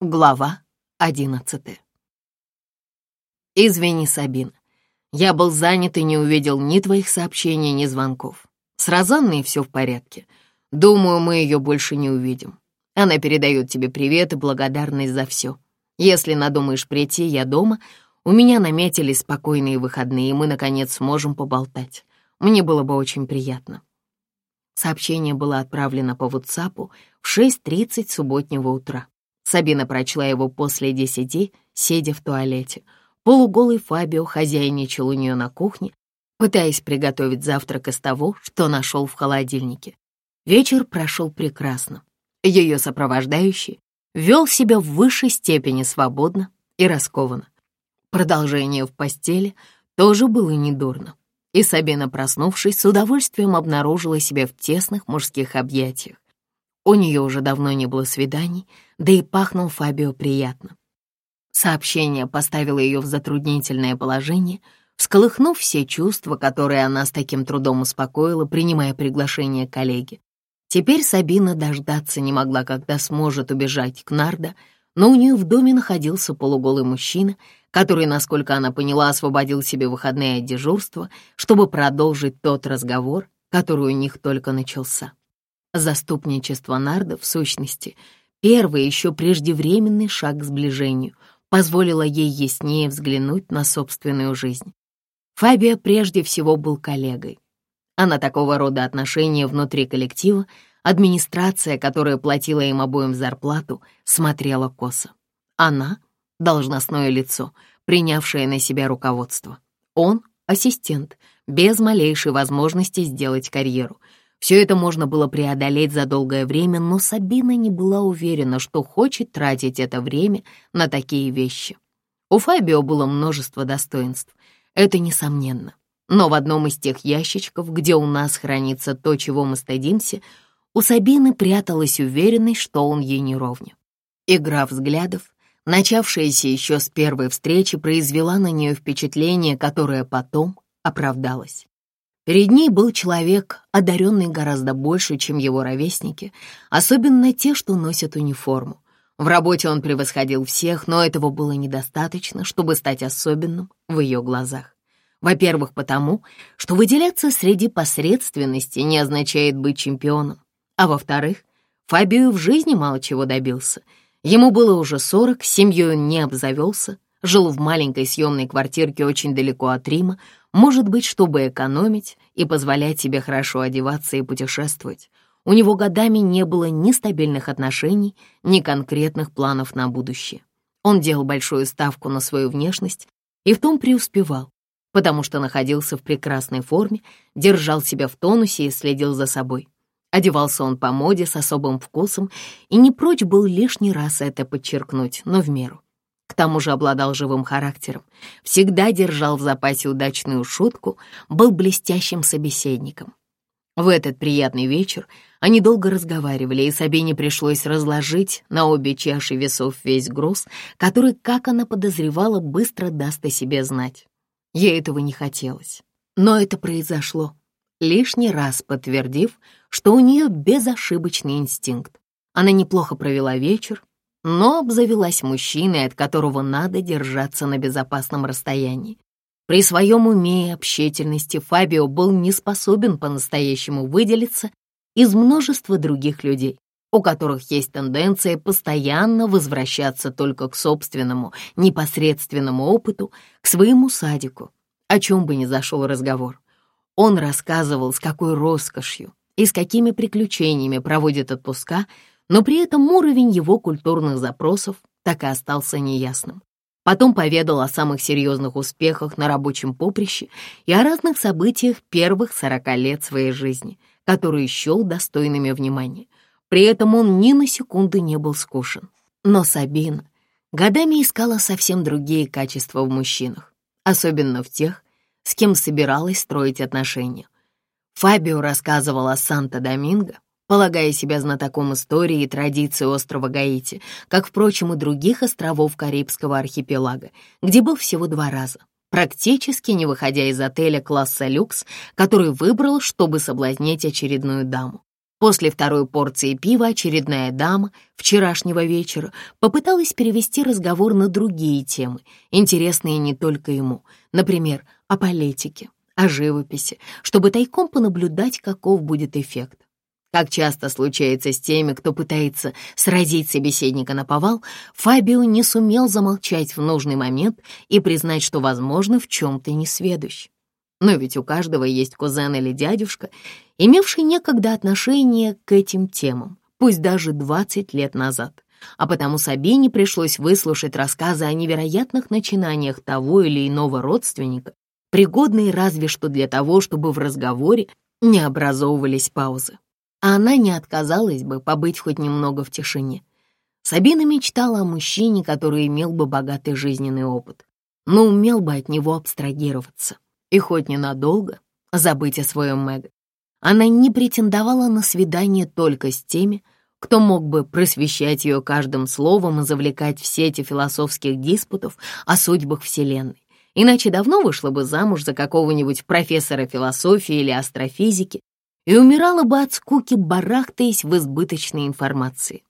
Глава одиннадцатая. «Извини, Сабин, я был занят и не увидел ни твоих сообщений, ни звонков. С Розанной все в порядке. Думаю, мы ее больше не увидим. Она передает тебе привет и благодарность за все. Если надумаешь прийти, я дома, у меня наметились спокойные выходные, и мы, наконец, сможем поболтать. Мне было бы очень приятно. Сообщение было отправлено по WhatsApp в 6.30 субботнего утра. Сабина прочла его после десяти, сидя в туалете. Полуголый Фабио хозяйничал у нее на кухне, пытаясь приготовить завтрак из того, что нашел в холодильнике. Вечер прошел прекрасно. Ее сопровождающий вел себя в высшей степени свободно и раскованно. Продолжение в постели тоже было недурно, и Сабина, проснувшись, с удовольствием обнаружила себя в тесных мужских объятиях. У нее уже давно не было свиданий, да и пахнул Фабио приятно. Сообщение поставило ее в затруднительное положение, всколыхнув все чувства, которые она с таким трудом успокоила, принимая приглашение коллеги. Теперь Сабина дождаться не могла, когда сможет убежать к Нардо, но у нее в доме находился полуголый мужчина, который, насколько она поняла, освободил себе выходные от дежурства, чтобы продолжить тот разговор, который у них только начался. Заступничество Нарда, в сущности, первый еще преждевременный шаг к сближению, позволило ей яснее взглянуть на собственную жизнь. Фабио прежде всего был коллегой, а на такого рода отношения внутри коллектива администрация, которая платила им обоим зарплату, смотрела косо. Она — должностное лицо, принявшее на себя руководство. Он — ассистент, без малейшей возможности сделать карьеру. Все это можно было преодолеть за долгое время, но Сабина не была уверена, что хочет тратить это время на такие вещи. У Фабио было множество достоинств, это несомненно. Но в одном из тех ящичков, где у нас хранится то, чего мы стыдимся, у Сабины пряталась уверенность, что он ей не ровня. Игра взглядов, начавшаяся еще с первой встречи, произвела на нее впечатление, которое потом оправдалось. Перед ней был человек, одаренный гораздо больше, чем его ровесники, особенно те, что носят униформу. В работе он превосходил всех, но этого было недостаточно, чтобы стать особенным в ее глазах. Во-первых, потому, что выделяться среди посредственности не означает быть чемпионом. А во-вторых, Фабио в жизни мало чего добился — Ему было уже сорок, семьей он не обзавелся, жил в маленькой съемной квартирке очень далеко от Рима, может быть, чтобы экономить и позволять себе хорошо одеваться и путешествовать. У него годами не было ни стабильных отношений, ни конкретных планов на будущее. Он делал большую ставку на свою внешность и в том преуспевал, потому что находился в прекрасной форме, держал себя в тонусе и следил за собой. Одевался он по моде с особым вкусом и не прочь был лишний раз это подчеркнуть, но в меру. К тому же обладал живым характером, всегда держал в запасе удачную шутку, был блестящим собеседником. В этот приятный вечер они долго разговаривали, и Сабине пришлось разложить на обе чаши весов весь груз, который, как она подозревала, быстро даст о себе знать. Ей этого не хотелось. Но это произошло лишний раз подтвердив, что у нее безошибочный инстинкт. Она неплохо провела вечер, но обзавелась мужчиной, от которого надо держаться на безопасном расстоянии. При своем уме и общительности Фабио был не способен по-настоящему выделиться из множества других людей, у которых есть тенденция постоянно возвращаться только к собственному непосредственному опыту, к своему садику, о чем бы ни зашел разговор. Он рассказывал, с какой роскошью и с какими приключениями проводит отпуска, но при этом уровень его культурных запросов так и остался неясным. Потом поведал о самых серьезных успехах на рабочем поприще и о разных событиях первых сорока лет своей жизни, которые счел достойными внимания. При этом он ни на секунду не был скушен. Но Сабина годами искала совсем другие качества в мужчинах, особенно в тех, с кем собиралась строить отношения. Фабио рассказывал о Санто-Доминго, полагая себя знатоком истории и традиции острова Гаити, как, впрочем, и других островов Карибского архипелага, где был всего два раза, практически не выходя из отеля класса люкс, который выбрал, чтобы соблазнить очередную даму. После второй порции пива очередная дама вчерашнего вечера попыталась перевести разговор на другие темы, интересные не только ему. Например, о политике, о живописи, чтобы тайком понаблюдать, каков будет эффект. Как часто случается с теми, кто пытается сразить собеседника на повал, Фабио не сумел замолчать в нужный момент и признать, что, возможно, в чем-то несведущ. Но ведь у каждого есть кузен или дядюшка, имевший некогда отношение к этим темам, пусть даже 20 лет назад. А потому Сабине пришлось выслушать рассказы о невероятных начинаниях того или иного родственника пригодные разве что для того, чтобы в разговоре не образовывались паузы. А она не отказалась бы побыть хоть немного в тишине. Сабина мечтала о мужчине, который имел бы богатый жизненный опыт, но умел бы от него абстрагироваться и хоть ненадолго забыть о своем Мэг. Она не претендовала на свидание только с теми, кто мог бы просвещать ее каждым словом и завлекать в сети философских диспутов о судьбах Вселенной иначе давно вышла бы замуж за какого-нибудь профессора философии или астрофизики и умирала бы от скуки, барахтаясь в избыточной информации.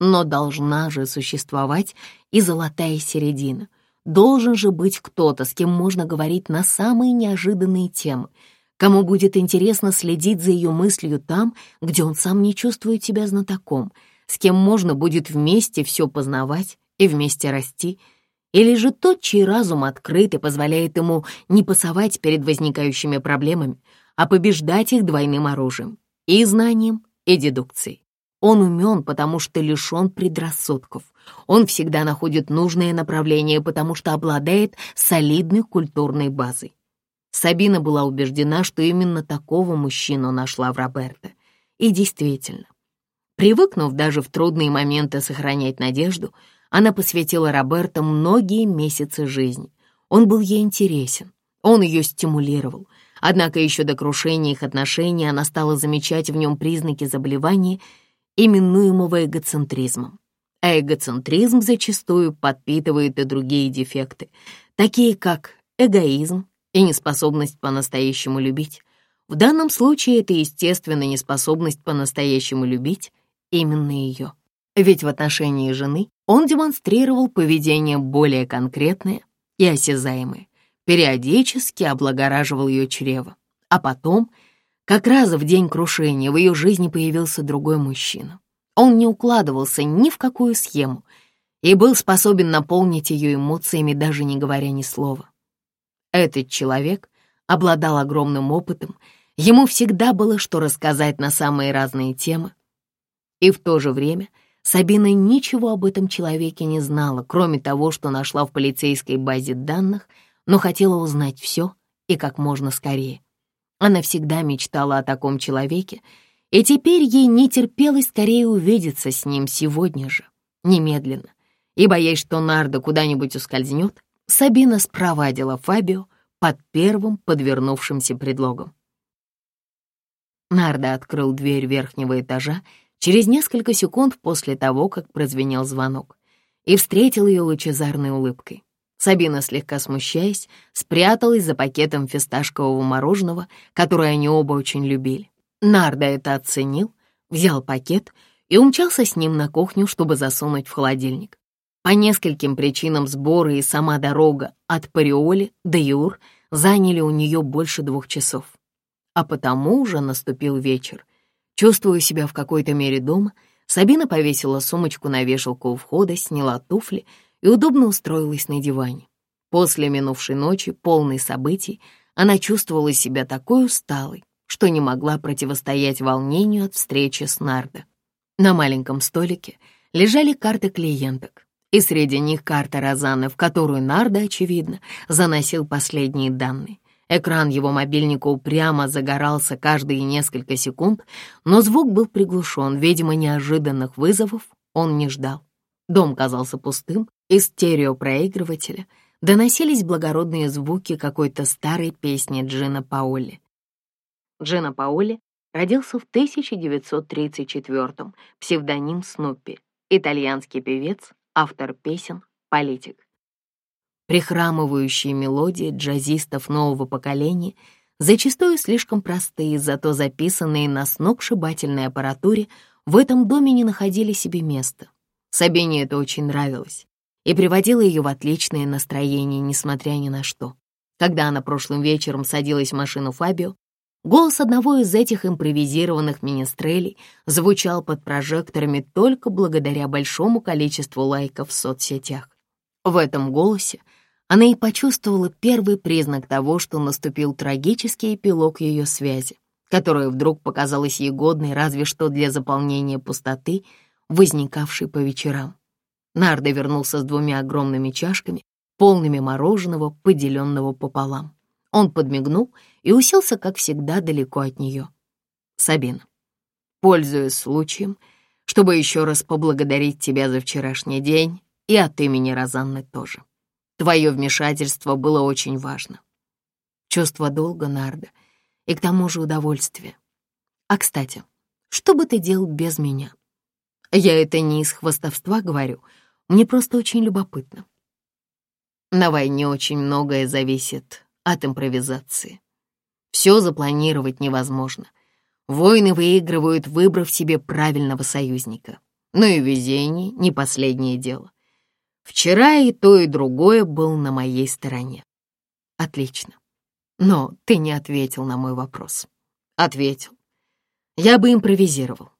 Но должна же существовать и золотая середина. Должен же быть кто-то, с кем можно говорить на самые неожиданные темы, кому будет интересно следить за ее мыслью там, где он сам не чувствует себя знатоком, с кем можно будет вместе все познавать и вместе расти — или же тот, чей разум открыт и позволяет ему не пасовать перед возникающими проблемами, а побеждать их двойным оружием — и знанием, и дедукцией. Он умен, потому что лишен предрассудков. Он всегда находит нужное направление, потому что обладает солидной культурной базой. Сабина была убеждена, что именно такого мужчину нашла в Роберто. И действительно, привыкнув даже в трудные моменты сохранять надежду, она посвятила Роберто многие месяцы жизни. Он был ей интересен, он ее стимулировал. Однако еще до крушения их отношений она стала замечать в нем признаки заболевания, именуемого эгоцентризмом. А эгоцентризм зачастую подпитывает и другие дефекты, такие как эгоизм и неспособность по-настоящему любить. В данном случае это, естественная неспособность по-настоящему любить именно ее. Ведь в отношении жены он демонстрировал поведение более конкретное и осязаемое, периодически облагораживал ее чрево. А потом, как раз в день крушения, в ее жизни появился другой мужчина. Он не укладывался ни в какую схему и был способен наполнить ее эмоциями, даже не говоря ни слова. Этот человек обладал огромным опытом, ему всегда было что рассказать на самые разные темы. И в то же время — Сабина ничего об этом человеке не знала, кроме того, что нашла в полицейской базе данных, но хотела узнать все и как можно скорее. Она всегда мечтала о таком человеке, и теперь ей не терпелось скорее увидеться с ним сегодня же, немедленно. И, боясь, что Нарда куда-нибудь ускользнет, Сабина спровадила Фабио под первым подвернувшимся предлогом. Нарда открыл дверь верхнего этажа через несколько секунд после того, как прозвенел звонок, и встретил ее лучезарной улыбкой. Сабина, слегка смущаясь, спряталась за пакетом фисташкового мороженого, которое они оба очень любили. Нарда это оценил, взял пакет и умчался с ним на кухню, чтобы засунуть в холодильник. По нескольким причинам сборы и сама дорога от Париоли до Юр заняли у нее больше двух часов. А потому уже наступил вечер, Чувствуя себя в какой-то мере дома, Сабина повесила сумочку на вешалку у входа, сняла туфли и удобно устроилась на диване. После минувшей ночи, полной событий, она чувствовала себя такой усталой, что не могла противостоять волнению от встречи с Нардо. На маленьком столике лежали карты клиенток, и среди них карта Розаны, в которую Нардо, очевидно, заносил последние данные. Экран его мобильника упрямо загорался каждые несколько секунд, но звук был приглушен, видимо, неожиданных вызовов он не ждал. Дом казался пустым, из стереопроигрывателя доносились благородные звуки какой-то старой песни Джина Паоли. Джина Паоли родился в 1934-м, псевдоним Снуппи, итальянский певец, автор песен, политик прихрамывающие мелодии джазистов нового поколения, зачастую слишком простые, зато записанные на сногсшибательной аппаратуре, в этом доме не находили себе места. Сабине это очень нравилось и приводило ее в отличное настроение, несмотря ни на что. Когда она прошлым вечером садилась в машину Фабио, голос одного из этих импровизированных министрелей звучал под прожекторами только благодаря большому количеству лайков в соцсетях. В этом голосе — она и почувствовала первый признак того, что наступил трагический эпилог ее связи, которая вдруг показалась ей годной разве что для заполнения пустоты, возникавшей по вечерам. Нарда вернулся с двумя огромными чашками, полными мороженого, поделенного пополам. Он подмигнул и уселся, как всегда, далеко от нее. Сабина, пользуясь случаем, чтобы еще раз поблагодарить тебя за вчерашний день и от имени Розанны тоже. Твое вмешательство было очень важно. Чувство долга, Нарда, и к тому же удовольствие. А, кстати, что бы ты делал без меня? Я это не из хвастовства говорю, мне просто очень любопытно. На войне очень многое зависит от импровизации. Все запланировать невозможно. Войны выигрывают, выбрав себе правильного союзника. Но ну и везение — не последнее дело. Вчера и то, и другое был на моей стороне. Отлично. Но ты не ответил на мой вопрос. Ответил. Я бы импровизировал.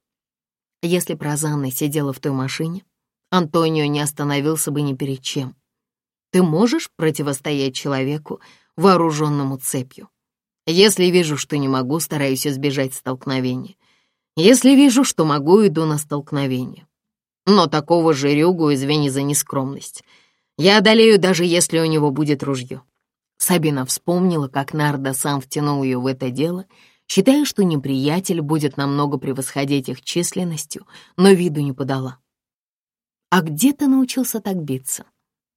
Если бы Розанна сидела в той машине, Антонио не остановился бы ни перед чем. Ты можешь противостоять человеку, вооруженному цепью? Если вижу, что не могу, стараюсь избежать столкновения. Если вижу, что могу, иду на столкновение но такого же рюгу извини за нескромность, я одолею, даже если у него будет ружье». Сабина вспомнила, как Нарда сам втянул ее в это дело, считая, что неприятель будет намного превосходить их численностью, но виду не подала. «А где ты научился так биться?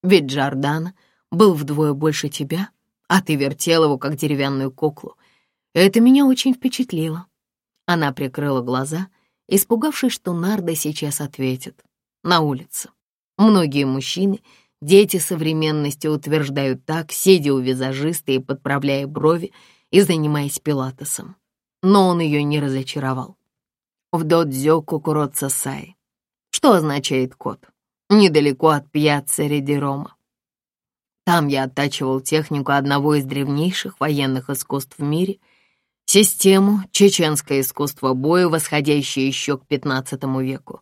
Ведь Джордана был вдвое больше тебя, а ты вертел его, как деревянную куклу. Это меня очень впечатлило». Она прикрыла глаза, испугавшись, что Нарда сейчас ответит. На улице. Многие мужчины, дети современности утверждают так, сидя у визажиста и подправляя брови, и занимаясь пилатесом. Но он ее не разочаровал. В додзё кукурот сасай, что означает кот, недалеко от пьяца Редерома. Там я оттачивал технику одного из древнейших военных искусств в мире — систему чеченское искусство боя, восходящее еще к XV веку.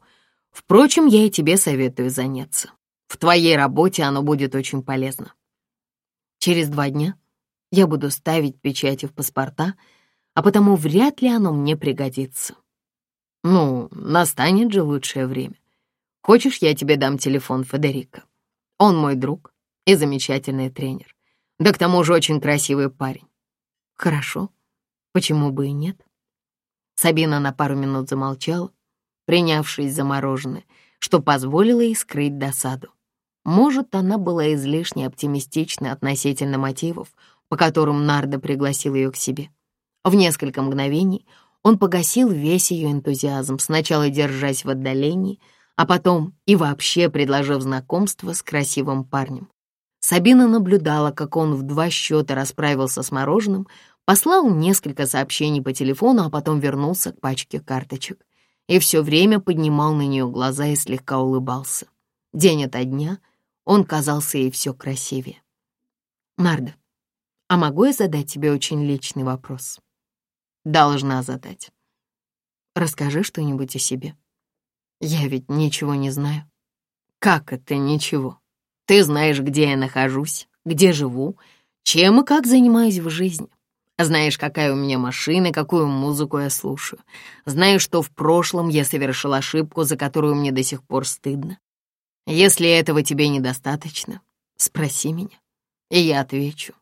Впрочем, я и тебе советую заняться. В твоей работе оно будет очень полезно. Через два дня я буду ставить печати в паспорта, а потому вряд ли оно мне пригодится. Ну, настанет же лучшее время. Хочешь, я тебе дам телефон Федерико? Он мой друг и замечательный тренер. Да к тому же очень красивый парень. Хорошо. Почему бы и нет? Сабина на пару минут замолчала, принявшись за мороженое, что позволило ей скрыть досаду. Может, она была излишне оптимистична относительно мотивов, по которым Нарда пригласил ее к себе. В несколько мгновений он погасил весь ее энтузиазм, сначала держась в отдалении, а потом и вообще предложив знакомство с красивым парнем. Сабина наблюдала, как он в два счета расправился с мороженым, послал несколько сообщений по телефону, а потом вернулся к пачке карточек. И все время поднимал на нее глаза и слегка улыбался. День ото дня он казался ей все красивее. «Нарда, а могу я задать тебе очень личный вопрос?» «Должна задать. Расскажи что-нибудь о себе. Я ведь ничего не знаю». «Как это ничего? Ты знаешь, где я нахожусь, где живу, чем и как занимаюсь в жизни. Знаешь, какая у меня машина, какую музыку я слушаю. Знаешь, что в прошлом я совершил ошибку, за которую мне до сих пор стыдно. Если этого тебе недостаточно, спроси меня, и я отвечу.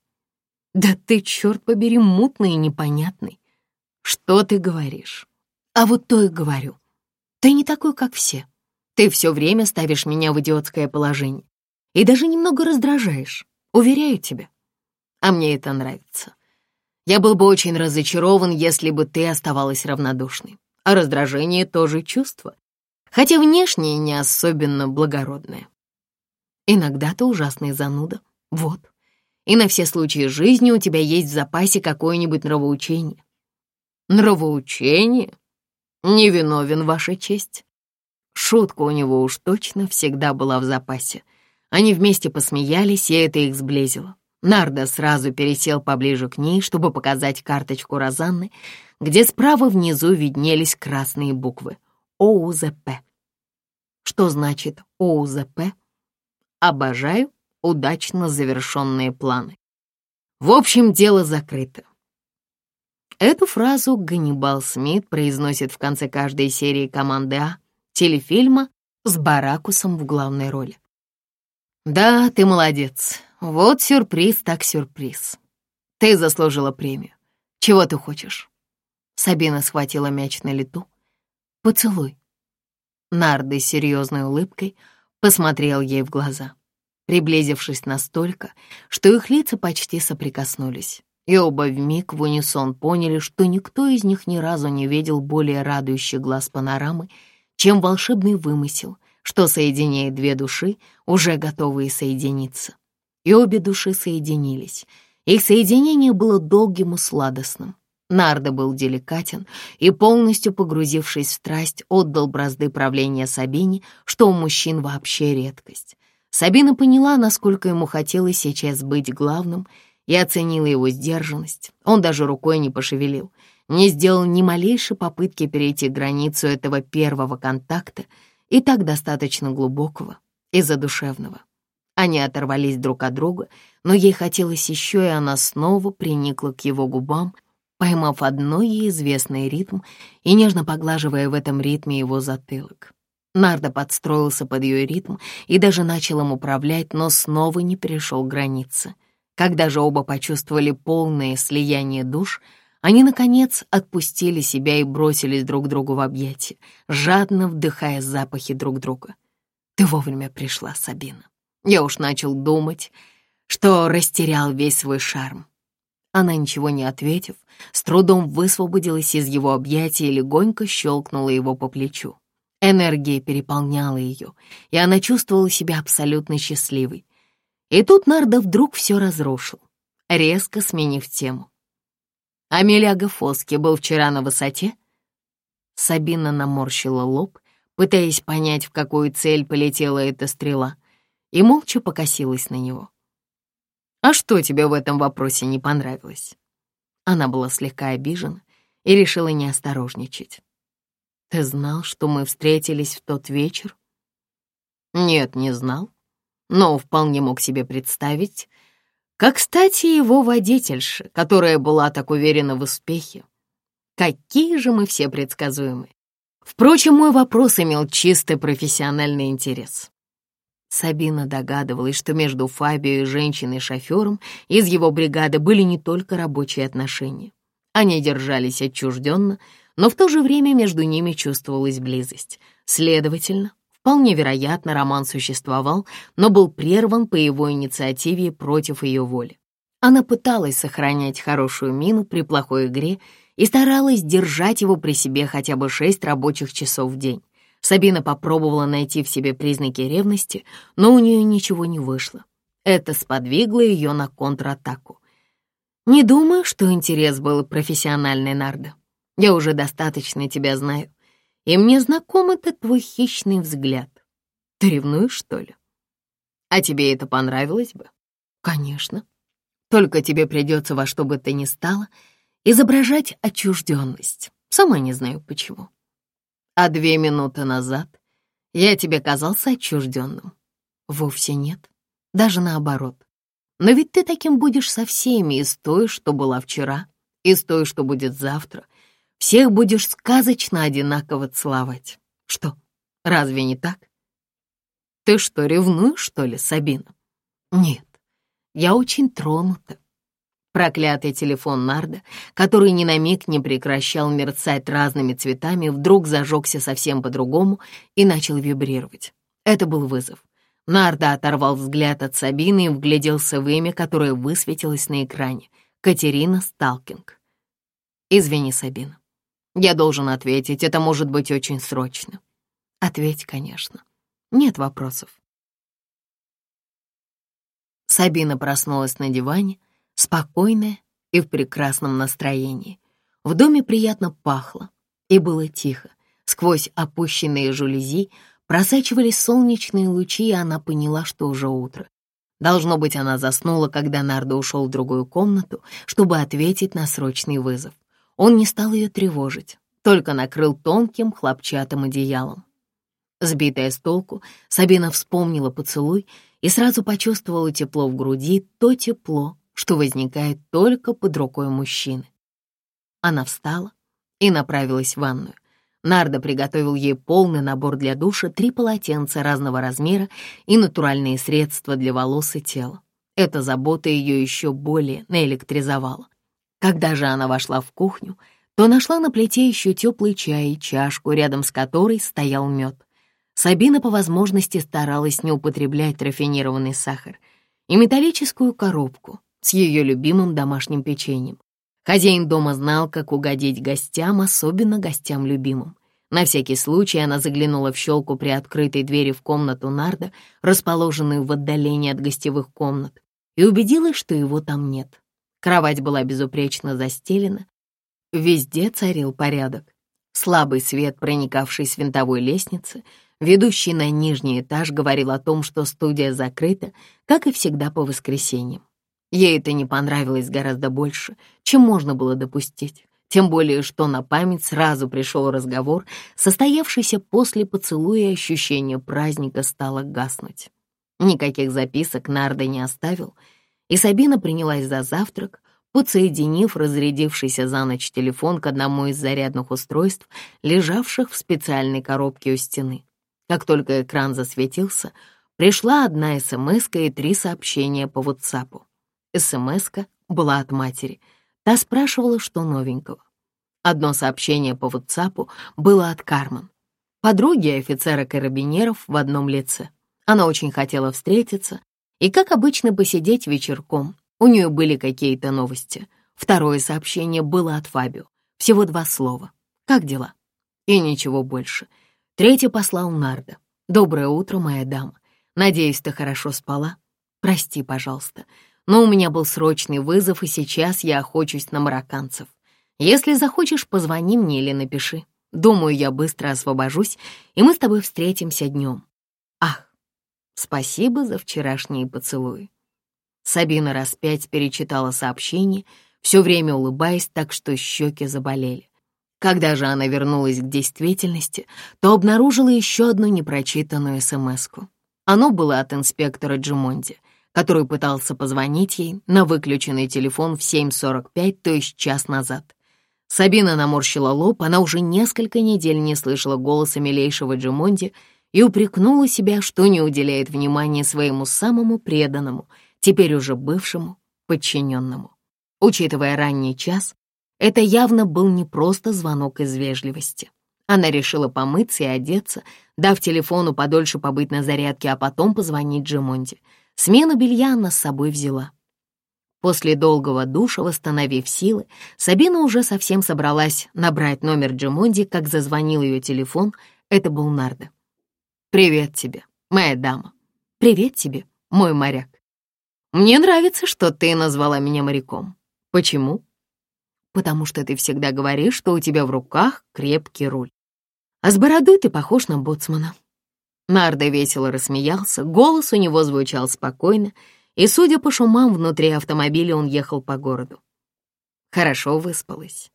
Да ты, черт побери, мутный и непонятный. Что ты говоришь? А вот то и говорю. Ты не такой, как все. Ты все время ставишь меня в идиотское положение и даже немного раздражаешь, уверяю тебя. А мне это нравится. Я был бы очень разочарован, если бы ты оставалась равнодушной. А раздражение тоже чувство, хотя внешнее не особенно благородное. Иногда ты ужасная зануда. Вот. И на все случаи жизни у тебя есть в запасе какое-нибудь нравоучение. Нравоучение? Невиновен, Ваша честь. Шутка у него уж точно всегда была в запасе. Они вместе посмеялись, и это их сблизило. Нарда сразу пересел поближе к ней, чтобы показать карточку Розанны, где справа внизу виднелись красные буквы «ОУЗП». Что значит ОУЗП? Обожаю удачно завершенные планы. В общем, дело закрыто. Эту фразу Ганнибал Смит произносит в конце каждой серии команды А телефильма с Баракусом в главной роли. «Да, ты молодец», вот сюрприз так сюрприз. Ты заслужила премию. Чего ты хочешь?» Сабина схватила мяч на лету. «Поцелуй». Нарды с серьезной улыбкой посмотрел ей в глаза, приблизившись настолько, что их лица почти соприкоснулись, и оба вмиг в унисон поняли, что никто из них ни разу не видел более радующий глаз панорамы, чем волшебный вымысел, что соединяет две души, уже готовые соединиться и обе души соединились. Их соединение было долгим и сладостным. Нардо был деликатен и, полностью погрузившись в страсть, отдал бразды правления Сабине, что у мужчин вообще редкость. Сабина поняла, насколько ему хотелось сейчас быть главным, и оценила его сдержанность. Он даже рукой не пошевелил, не сделал ни малейшей попытки перейти границу этого первого контакта и так достаточно глубокого и задушевного. Они оторвались друг от друга, но ей хотелось еще, и она снова приникла к его губам, поймав одно ей известный ритм и нежно поглаживая в этом ритме его затылок. Нарда подстроился под ее ритм и даже начал им управлять, но снова не перешел границы. Когда же оба почувствовали полное слияние душ, они, наконец, отпустили себя и бросились друг другу в объятия, жадно вдыхая запахи друг друга. «Ты вовремя пришла, Сабина». Я уж начал думать, что растерял весь свой шарм. Она, ничего не ответив, с трудом высвободилась из его объятий и легонько щелкнула его по плечу. Энергия переполняла ее, и она чувствовала себя абсолютно счастливой. И тут Нарда вдруг все разрушил, резко сменив тему. «Амеляга Фоски был вчера на высоте?» Сабина наморщила лоб, пытаясь понять, в какую цель полетела эта стрела и молча покосилась на него. «А что тебе в этом вопросе не понравилось?» Она была слегка обижена и решила не осторожничать. «Ты знал, что мы встретились в тот вечер?» «Нет, не знал, но вполне мог себе представить, как, кстати, его водительша, которая была так уверена в успехе. Какие же мы все предсказуемые!» Впрочем, мой вопрос имел чистый профессиональный интерес. Сабина догадывалась, что между Фабио и женщиной-шофером из его бригады были не только рабочие отношения. Они держались отчужденно, но в то же время между ними чувствовалась близость. Следовательно, вполне вероятно, роман существовал, но был прерван по его инициативе против ее воли. Она пыталась сохранять хорошую мину при плохой игре и старалась держать его при себе хотя бы шесть рабочих часов в день. Сабина попробовала найти в себе признаки ревности, но у нее ничего не вышло. Это сподвигло ее на контратаку. «Не думаю, что интерес был профессиональный, Нарда. Я уже достаточно тебя знаю, и мне знаком этот твой хищный взгляд. Ты ревнуешь, что ли? А тебе это понравилось бы? Конечно. Только тебе придется во что бы то ни стало изображать отчужденность. Сама не знаю почему а две минуты назад я тебе казался отчужденным. Вовсе нет, даже наоборот. Но ведь ты таким будешь со всеми, и с той, что была вчера, и с той, что будет завтра. Всех будешь сказочно одинаково целовать. Что, разве не так? Ты что, ревнуешь, что ли, Сабина? Нет, я очень тронута. Проклятый телефон Нарда, который ни на миг не прекращал мерцать разными цветами, вдруг зажегся совсем по-другому и начал вибрировать. Это был вызов. Нарда оторвал взгляд от Сабины и вгляделся в имя, которое высветилось на экране. Катерина Сталкинг. «Извини, Сабина. Я должен ответить, это может быть очень срочно». «Ответь, конечно. Нет вопросов». Сабина проснулась на диване, спокойная и в прекрасном настроении. В доме приятно пахло и было тихо. Сквозь опущенные жалюзи просачивались солнечные лучи, и она поняла, что уже утро. Должно быть, она заснула, когда Нардо ушел в другую комнату, чтобы ответить на срочный вызов. Он не стал ее тревожить, только накрыл тонким хлопчатым одеялом. Сбитая с толку, Сабина вспомнила поцелуй и сразу почувствовала тепло в груди, то тепло, что возникает только под рукой мужчины. Она встала и направилась в ванную. Нарда приготовил ей полный набор для душа, три полотенца разного размера и натуральные средства для волос и тела. Эта забота ее еще более наэлектризовала. Когда же она вошла в кухню, то нашла на плите еще теплый чай и чашку, рядом с которой стоял мед. Сабина по возможности старалась не употреблять рафинированный сахар и металлическую коробку, с ее любимым домашним печеньем. Хозяин дома знал, как угодить гостям, особенно гостям любимым. На всякий случай она заглянула в щелку при открытой двери в комнату Нарда, расположенную в отдалении от гостевых комнат, и убедилась, что его там нет. Кровать была безупречно застелена, везде царил порядок. Слабый свет, проникавший с винтовой лестницы, ведущий на нижний этаж, говорил о том, что студия закрыта, как и всегда по воскресеньям. Ей это не понравилось гораздо больше, чем можно было допустить. Тем более, что на память сразу пришел разговор, состоявшийся после поцелуя ощущение праздника стало гаснуть. Никаких записок Нарда не оставил, и Сабина принялась за завтрак, подсоединив разрядившийся за ночь телефон к одному из зарядных устройств, лежавших в специальной коробке у стены. Как только экран засветился, пришла одна смс и три сообщения по WhatsApp. СМСка была от матери. Та спрашивала, что новенького. Одно сообщение по WhatsApp было от Кармен. Подруги офицера карабинеров в одном лице. Она очень хотела встретиться и, как обычно, посидеть вечерком. У нее были какие-то новости. Второе сообщение было от Фабио. Всего два слова. «Как дела?» И ничего больше. Третье послал Нардо. «Доброе утро, моя дама. Надеюсь, ты хорошо спала. Прости, пожалуйста но у меня был срочный вызов, и сейчас я охочусь на марокканцев. Если захочешь, позвони мне или напиши. Думаю, я быстро освобожусь, и мы с тобой встретимся днем. Ах, спасибо за вчерашние поцелуи. Сабина раз пять перечитала сообщение, все время улыбаясь так, что щеки заболели. Когда же она вернулась к действительности, то обнаружила еще одну непрочитанную смс -ку. Оно было от инспектора Джимонди — который пытался позвонить ей на выключенный телефон в 7.45, то есть час назад. Сабина наморщила лоб, она уже несколько недель не слышала голоса милейшего Джимонди и упрекнула себя, что не уделяет внимания своему самому преданному, теперь уже бывшему, подчиненному. Учитывая ранний час, это явно был не просто звонок из вежливости. Она решила помыться и одеться, дав телефону подольше побыть на зарядке, а потом позвонить Джимонди — Смену белья она с собой взяла. После долгого душа, восстановив силы, Сабина уже совсем собралась набрать номер Джимонди, как зазвонил ее телефон. Это был Нарда. «Привет тебе, моя дама». «Привет тебе, мой моряк». «Мне нравится, что ты назвала меня моряком. Почему?» «Потому что ты всегда говоришь, что у тебя в руках крепкий руль. А с бородой ты похож на боцмана. Нарда весело рассмеялся, голос у него звучал спокойно, и, судя по шумам, внутри автомобиля он ехал по городу. «Хорошо выспалась.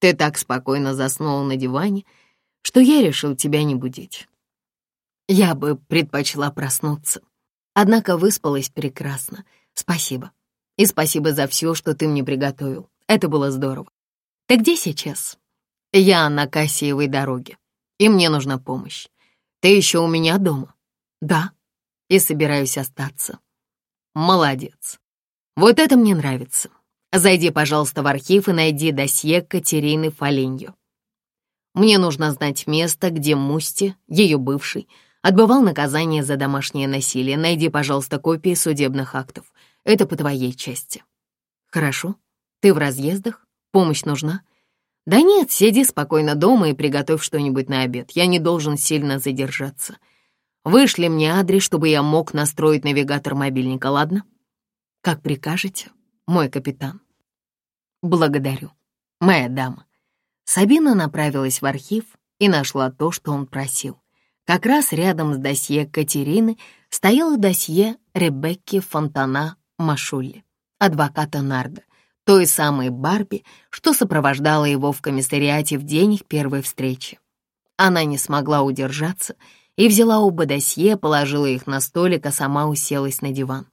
Ты так спокойно заснула на диване, что я решил тебя не будить. Я бы предпочла проснуться. Однако выспалась прекрасно. Спасибо. И спасибо за все, что ты мне приготовил. Это было здорово. Ты где сейчас?» «Я на Кассиевой дороге, и мне нужна помощь. Ты еще у меня дома? Да. И собираюсь остаться. Молодец. Вот это мне нравится. Зайди, пожалуйста, в архив и найди досье Катерины Фоленью. Мне нужно знать место, где Мусти, ее бывший, отбывал наказание за домашнее насилие. Найди, пожалуйста, копии судебных актов. Это по твоей части. Хорошо. Ты в разъездах? Помощь нужна? «Да нет, сиди спокойно дома и приготовь что-нибудь на обед. Я не должен сильно задержаться. Вышли мне адрес, чтобы я мог настроить навигатор мобильника, ладно?» «Как прикажете, мой капитан». «Благодарю, моя дама». Сабина направилась в архив и нашла то, что он просил. Как раз рядом с досье Катерины стояло досье Ребекки Фонтана Машулли, адвоката Нарда той самой Барби, что сопровождала его в комиссариате в день их первой встречи. Она не смогла удержаться и взяла оба досье, положила их на столик, а сама уселась на диван.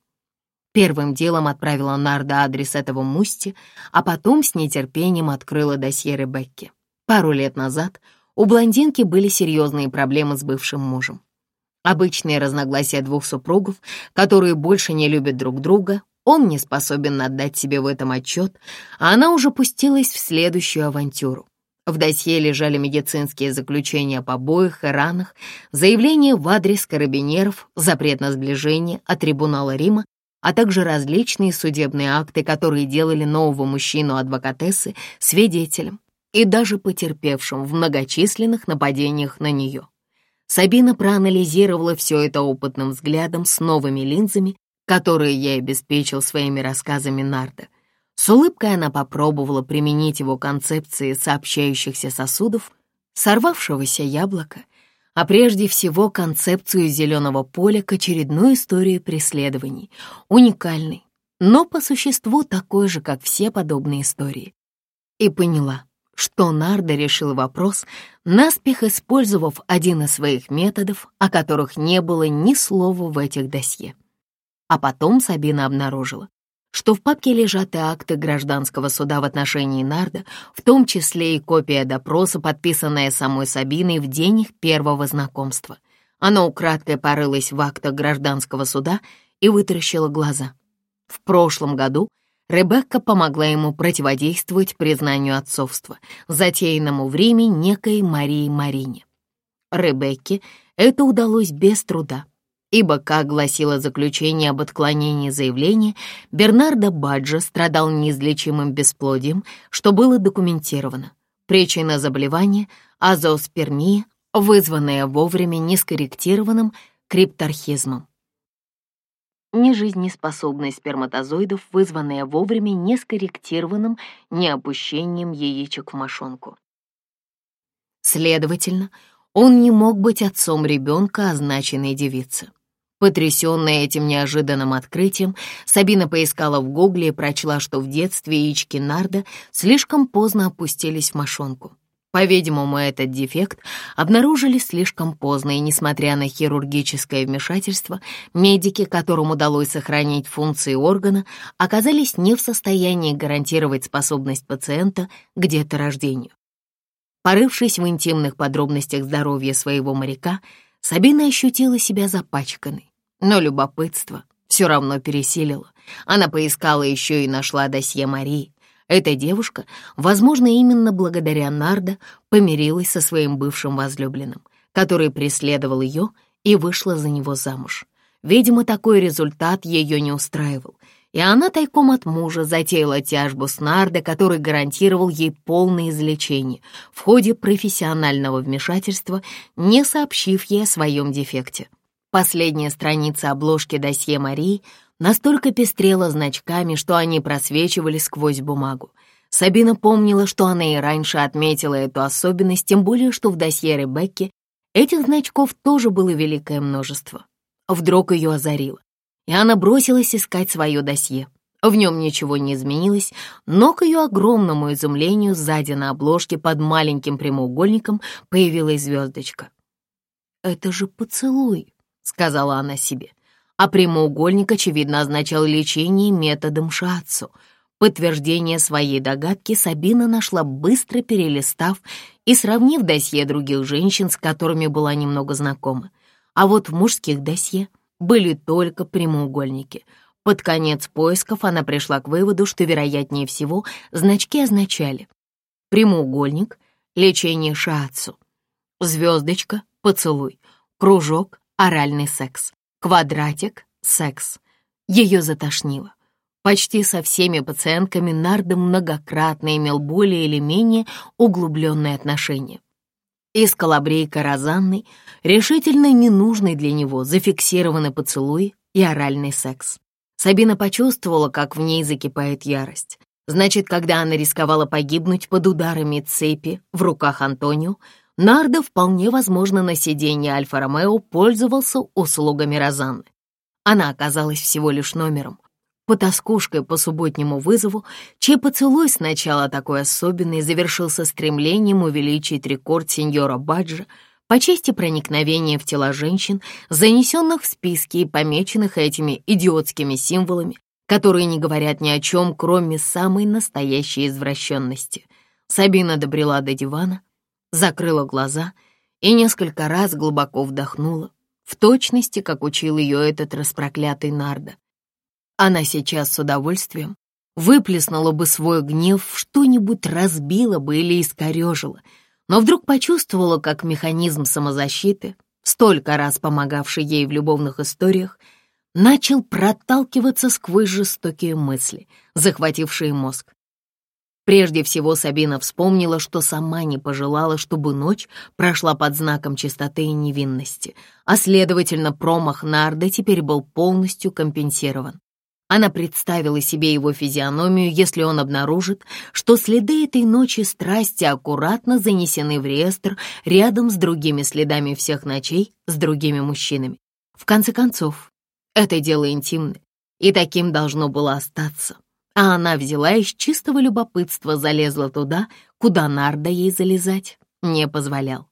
Первым делом отправила Нарда адрес этого Мусти, а потом с нетерпением открыла досье Ребекки. Пару лет назад у блондинки были серьезные проблемы с бывшим мужем. Обычные разногласия двух супругов, которые больше не любят друг друга, он не способен отдать себе в этом отчет, а она уже пустилась в следующую авантюру. В досье лежали медицинские заключения о побоях и ранах, заявление в адрес карабинеров, запрет на сближение от трибунала Рима, а также различные судебные акты, которые делали нового мужчину адвокатессы свидетелем и даже потерпевшим в многочисленных нападениях на нее. Сабина проанализировала все это опытным взглядом с новыми линзами которые я обеспечил своими рассказами Нарда. С улыбкой она попробовала применить его концепции сообщающихся сосудов, сорвавшегося яблока, а прежде всего концепцию зеленого поля к очередной истории преследований, уникальной, но по существу такой же, как все подобные истории. И поняла, что Нарда решил вопрос, наспех использовав один из своих методов, о которых не было ни слова в этих досье. А потом Сабина обнаружила, что в папке лежат и акты гражданского суда в отношении Нарда, в том числе и копия допроса, подписанная самой Сабиной в день их первого знакомства. Она украдкой порылась в актах гражданского суда и вытаращила глаза. В прошлом году Ребекка помогла ему противодействовать признанию отцовства, затеянному в Риме некой Марии Марине. Ребекке это удалось без труда — ибо, как гласило заключение об отклонении заявления, Бернардо Баджо страдал неизлечимым бесплодием, что было документировано. Причина заболевания – азооспермия, вызванная вовремя нескорректированным крипторхизмом. Нежизнеспособность сперматозоидов, вызванная вовремя нескорректированным неопущением яичек в мошонку. Следовательно, он не мог быть отцом ребенка означенной а девицы. Потрясённая этим неожиданным открытием, Сабина поискала в гугле и прочла, что в детстве яички Нарда слишком поздно опустились в мошонку. По-видимому, этот дефект обнаружили слишком поздно, и несмотря на хирургическое вмешательство, медики, которым удалось сохранить функции органа, оказались не в состоянии гарантировать способность пациента к деторождению. Порывшись в интимных подробностях здоровья своего моряка, Сабина ощутила себя запачканной, но любопытство все равно пересилило. Она поискала еще и нашла досье Марии. Эта девушка, возможно, именно благодаря Нардо помирилась со своим бывшим возлюбленным, который преследовал ее и вышла за него замуж. Видимо, такой результат ее не устраивал, и она тайком от мужа затеяла тяжбу с Нардо, который гарантировал ей полное излечение в ходе профессионального вмешательства, не сообщив ей о своем дефекте. Последняя страница обложки досье Марии настолько пестрела значками, что они просвечивали сквозь бумагу. Сабина помнила, что она и раньше отметила эту особенность, тем более, что в досье Ребекки этих значков тоже было великое множество. Вдруг ее озарило и она бросилась искать свое досье. В нем ничего не изменилось, но к ее огромному изумлению сзади на обложке под маленьким прямоугольником появилась звездочка. «Это же поцелуй», — сказала она себе. А прямоугольник, очевидно, означал лечение методом шатсу. Подтверждение своей догадки Сабина нашла, быстро перелистав и сравнив досье других женщин, с которыми была немного знакома. А вот в мужских досье — были только прямоугольники. Под конец поисков она пришла к выводу, что, вероятнее всего, значки означали прямоугольник, лечение шаацу, звездочка, поцелуй, кружок, оральный секс, квадратик, секс. Ее затошнило. Почти со всеми пациентками Нардо многократно имел более или менее углубленные отношения. Из колобрейка Розанны, решительно ненужной для него, зафиксированы поцелуи и оральный секс. Сабина почувствовала, как в ней закипает ярость. Значит, когда она рисковала погибнуть под ударами цепи в руках Антонио, Нардо вполне возможно на сиденье Альфа-Ромео пользовался услугами Розанны. Она оказалась всего лишь номером, потаскушкой по субботнему вызову, чей поцелуй сначала такой особенный завершился стремлением увеличить рекорд сеньора Баджа по чести проникновения в тела женщин, занесенных в списки и помеченных этими идиотскими символами, которые не говорят ни о чем, кроме самой настоящей извращенности. Сабина добрела до дивана, закрыла глаза и несколько раз глубоко вдохнула, в точности, как учил ее этот распроклятый Нардо. Она сейчас с удовольствием выплеснула бы свой гнев, что-нибудь разбила бы или искорежила, но вдруг почувствовала, как механизм самозащиты, столько раз помогавший ей в любовных историях, начал проталкиваться сквозь жестокие мысли, захватившие мозг. Прежде всего Сабина вспомнила, что сама не пожелала, чтобы ночь прошла под знаком чистоты и невинности, а, следовательно, промах Нарда теперь был полностью компенсирован. Она представила себе его физиономию, если он обнаружит, что следы этой ночи страсти аккуратно занесены в реестр рядом с другими следами всех ночей с другими мужчинами. В конце концов, это дело интимное, и таким должно было остаться. А она взяла из чистого любопытства, залезла туда, куда Нарда ей залезать не позволял.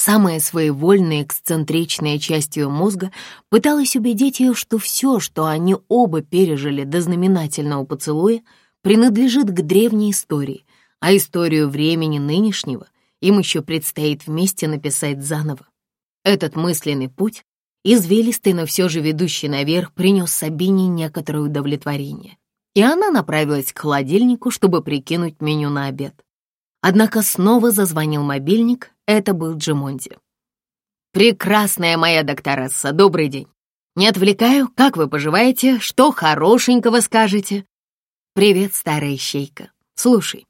Самая своевольная эксцентричная часть ее мозга пыталась убедить ее, что все, что они оба пережили до знаменательного поцелуя, принадлежит к древней истории, а историю времени нынешнего им еще предстоит вместе написать заново. Этот мысленный путь, извилистый, но все же ведущий наверх, принес Сабине некоторое удовлетворение, и она направилась к холодильнику, чтобы прикинуть меню на обед. Однако снова зазвонил мобильник — это был Джимонди. «Прекрасная моя докторесса, добрый день. Не отвлекаю, как вы поживаете, что хорошенького скажете?» «Привет, старая щейка. Слушай,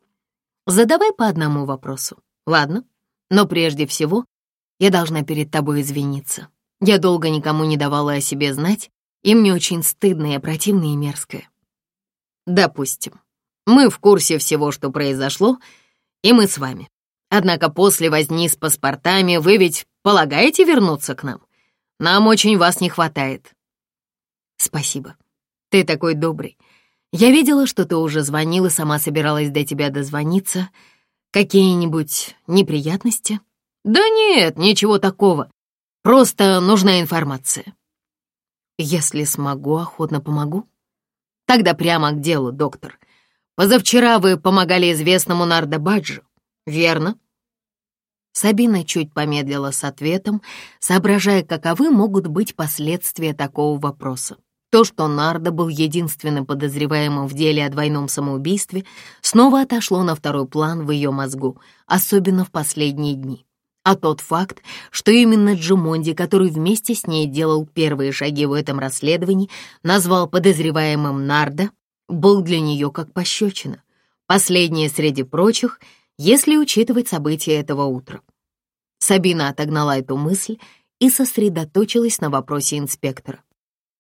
задавай по одному вопросу, ладно? Но прежде всего я должна перед тобой извиниться. Я долго никому не давала о себе знать, и мне очень стыдно и противно и мерзкое. Допустим, мы в курсе всего, что произошло, и мы с вами. Однако после возни с паспортами вы ведь полагаете вернуться к нам? Нам очень вас не хватает». «Спасибо. Ты такой добрый. Я видела, что ты уже звонила, сама собиралась до тебя дозвониться. Какие-нибудь неприятности?» «Да нет, ничего такого. Просто нужна информация». «Если смогу, охотно помогу». «Тогда прямо к делу, доктор. Позавчера вы помогали известному Нардо Баджу верно?» Сабина чуть помедлила с ответом, соображая, каковы могут быть последствия такого вопроса. То, что Нарда был единственным подозреваемым в деле о двойном самоубийстве, снова отошло на второй план в ее мозгу, особенно в последние дни. А тот факт, что именно Джимонди, который вместе с ней делал первые шаги в этом расследовании, назвал подозреваемым Нарда, был для нее как пощечина. Последнее среди прочих — если учитывать события этого утра. Сабина отогнала эту мысль и сосредоточилась на вопросе инспектора.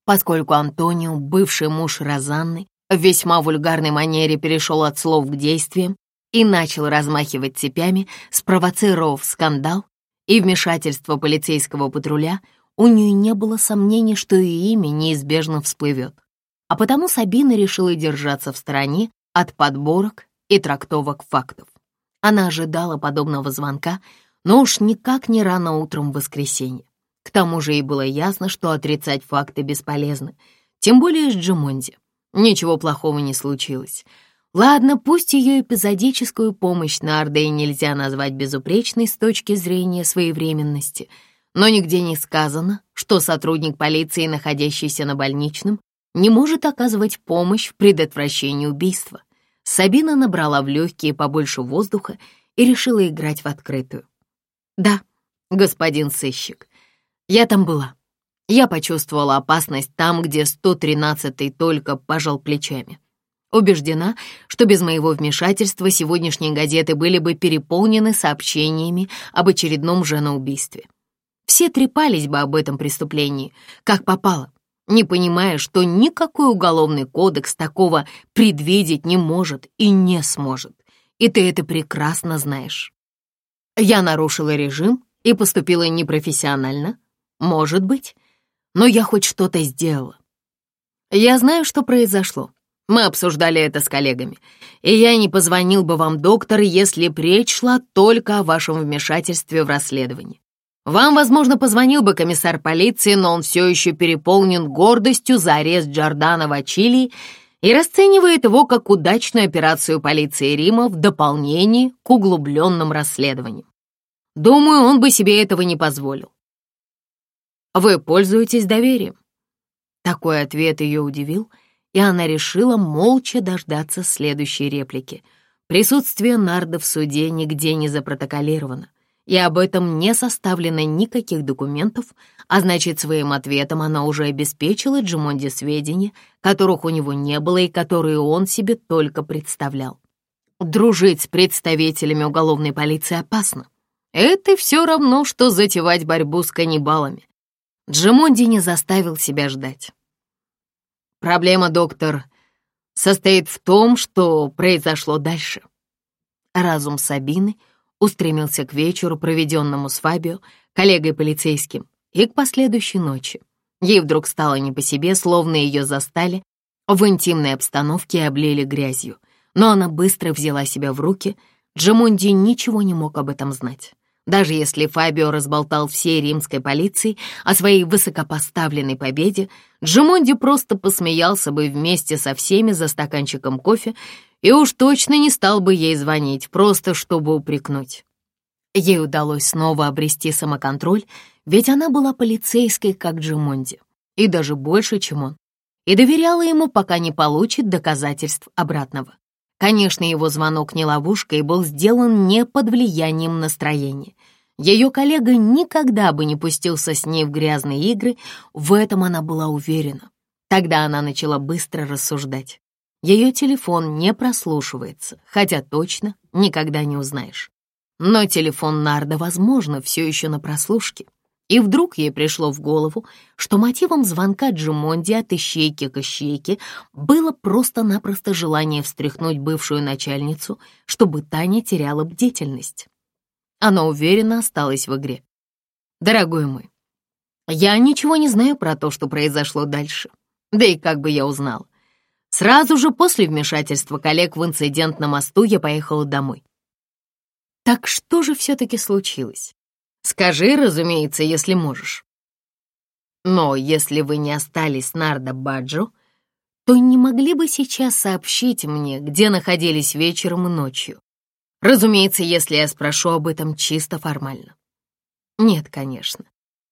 Поскольку Антонио, бывший муж Розанны, в весьма вульгарной манере перешел от слов к действиям и начал размахивать цепями, спровоцировав скандал и вмешательство полицейского патруля, у нее не было сомнений, что ее имя неизбежно всплывет. А потому Сабина решила держаться в стороне от подборок и трактовок фактов. Она ожидала подобного звонка, но уж никак не рано утром в воскресенье. К тому же и было ясно, что отрицать факты бесполезно, тем более с Джимонди. Ничего плохого не случилось. Ладно, пусть ее эпизодическую помощь на Ордей нельзя назвать безупречной с точки зрения своевременности, но нигде не сказано, что сотрудник полиции, находящийся на больничном, не может оказывать помощь в предотвращении убийства. Сабина набрала в легкие побольше воздуха и решила играть в открытую. «Да, господин сыщик, я там была. Я почувствовала опасность там, где 113-й только пожал плечами. Убеждена, что без моего вмешательства сегодняшние газеты были бы переполнены сообщениями об очередном женоубийстве. Все трепались бы об этом преступлении, как попало не понимая, что никакой уголовный кодекс такого предвидеть не может и не сможет. И ты это прекрасно знаешь. Я нарушила режим и поступила непрофессионально. Может быть. Но я хоть что-то сделала. Я знаю, что произошло. Мы обсуждали это с коллегами. И я не позвонил бы вам, доктор, если б речь шла только о вашем вмешательстве в расследование. Вам, возможно, позвонил бы комиссар полиции, но он все еще переполнен гордостью за арест Джордана в Чили и расценивает его как удачную операцию полиции Рима в дополнении к углубленным расследованиям. Думаю, он бы себе этого не позволил. Вы пользуетесь доверием. Такой ответ ее удивил, и она решила молча дождаться следующей реплики. Присутствие Нарда в суде нигде не запротоколировано и об этом не составлено никаких документов, а значит, своим ответом она уже обеспечила Джимонди сведения, которых у него не было и которые он себе только представлял. Дружить с представителями уголовной полиции опасно. Это все равно, что затевать борьбу с каннибалами. Джимонди не заставил себя ждать. Проблема, доктор, состоит в том, что произошло дальше. Разум Сабины — устремился к вечеру, проведенному с Фабио, коллегой полицейским, и к последующей ночи. Ей вдруг стало не по себе, словно ее застали в интимной обстановке и облили грязью. Но она быстро взяла себя в руки. Джимунди ничего не мог об этом знать. Даже если Фабио разболтал всей римской полиции о своей высокопоставленной победе, Джимонди просто посмеялся бы вместе со всеми за стаканчиком кофе и уж точно не стал бы ей звонить, просто чтобы упрекнуть. Ей удалось снова обрести самоконтроль, ведь она была полицейской, как Джимонди, и даже больше, чем он, и доверяла ему, пока не получит доказательств обратного. Конечно, его звонок не ловушка и был сделан не под влиянием настроения. Ее коллега никогда бы не пустился с ней в грязные игры, в этом она была уверена. Тогда она начала быстро рассуждать. Ее телефон не прослушивается, хотя точно никогда не узнаешь. Но телефон Нарда, возможно, все еще на прослушке. И вдруг ей пришло в голову, что мотивом звонка Джимонди от ищейки к ищейке было просто-напросто желание встряхнуть бывшую начальницу, чтобы та не теряла бдительность. Она уверенно осталась в игре. «Дорогой мой, я ничего не знаю про то, что произошло дальше. Да и как бы я узнала? Сразу же после вмешательства коллег в инцидент на мосту я поехала домой. Так что же все-таки случилось? Скажи, разумеется, если можешь. Но если вы не остались Нардо Баджо, то не могли бы сейчас сообщить мне, где находились вечером и ночью? Разумеется, если я спрошу об этом чисто формально. Нет, конечно.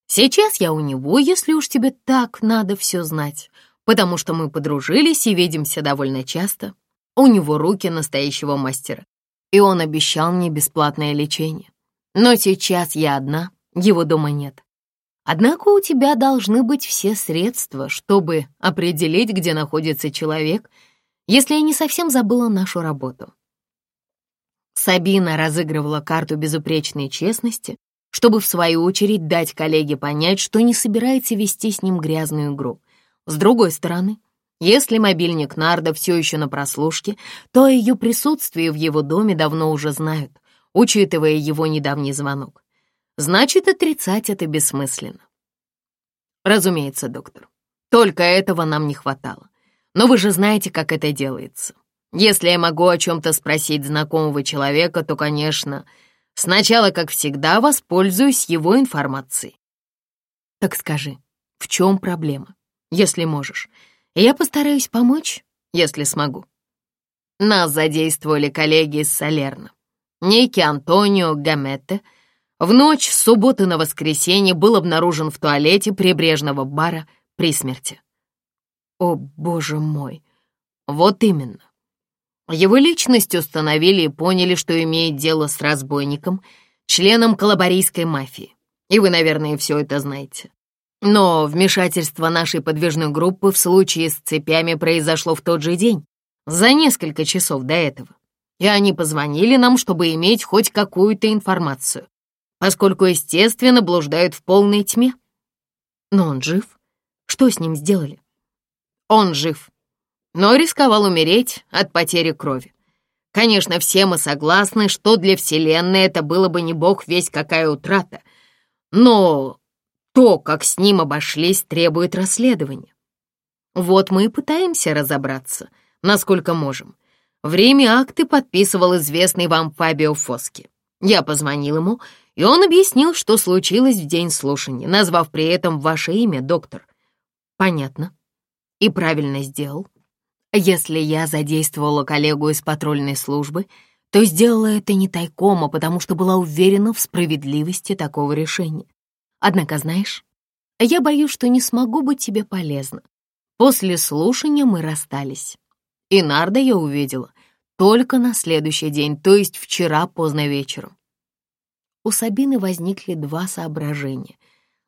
Сейчас я у него, если уж тебе так надо все знать потому что мы подружились и видимся довольно часто. У него руки настоящего мастера, и он обещал мне бесплатное лечение. Но сейчас я одна, его дома нет. Однако у тебя должны быть все средства, чтобы определить, где находится человек, если я не совсем забыла нашу работу. Сабина разыгрывала карту безупречной честности, чтобы в свою очередь дать коллеге понять, что не собирается вести с ним грязную игру. С другой стороны, если мобильник Нарда все еще на прослушке, то о ее присутствии в его доме давно уже знают, учитывая его недавний звонок. Значит, отрицать это бессмысленно. Разумеется, доктор. Только этого нам не хватало. Но вы же знаете, как это делается. Если я могу о чем-то спросить знакомого человека, то, конечно, сначала, как всегда, воспользуюсь его информацией. Так скажи, в чем проблема? если можешь. Я постараюсь помочь, если смогу. Нас задействовали коллеги из Салерна. Некий Антонио Гаметте в ночь с субботы на воскресенье был обнаружен в туалете прибрежного бара при смерти. О, боже мой! Вот именно. Его личность установили и поняли, что имеет дело с разбойником, членом коллаборийской мафии. И вы, наверное, все это знаете. Но вмешательство нашей подвижной группы в случае с цепями произошло в тот же день, за несколько часов до этого. И они позвонили нам, чтобы иметь хоть какую-то информацию, поскольку, естественно, блуждают в полной тьме. Но он жив. Что с ним сделали? Он жив, но рисковал умереть от потери крови. Конечно, все мы согласны, что для Вселенной это было бы не бог весь какая утрата, но то, как с ним обошлись, требует расследования. Вот мы и пытаемся разобраться, насколько можем. В Риме акты подписывал известный вам Фабио Фоски. Я позвонил ему, и он объяснил, что случилось в день слушания, назвав при этом ваше имя, доктор. Понятно. И правильно сделал. Если я задействовала коллегу из патрульной службы, то сделала это не тайком, а потому что была уверена в справедливости такого решения. Однако, знаешь, я боюсь, что не смогу быть тебе полезна. После слушания мы расстались. И Нарда я увидела только на следующий день, то есть вчера поздно вечером. У Сабины возникли два соображения.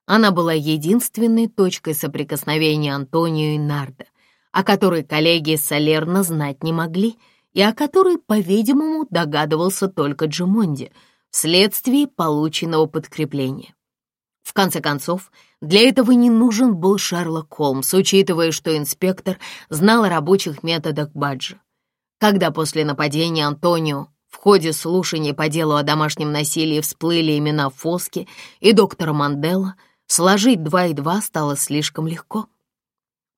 Она была единственной точкой соприкосновения Антонио и Нарда, о которой коллеги из Солерна знать не могли и о которой, по-видимому, догадывался только Джимонди вследствие полученного подкрепления. В конце концов, для этого не нужен был Шерлок Холмс, учитывая, что инспектор знал о рабочих методах Баджа. Когда после нападения Антонио в ходе слушания по делу о домашнем насилии всплыли имена Фоски и доктора Мандела, сложить два и два стало слишком легко.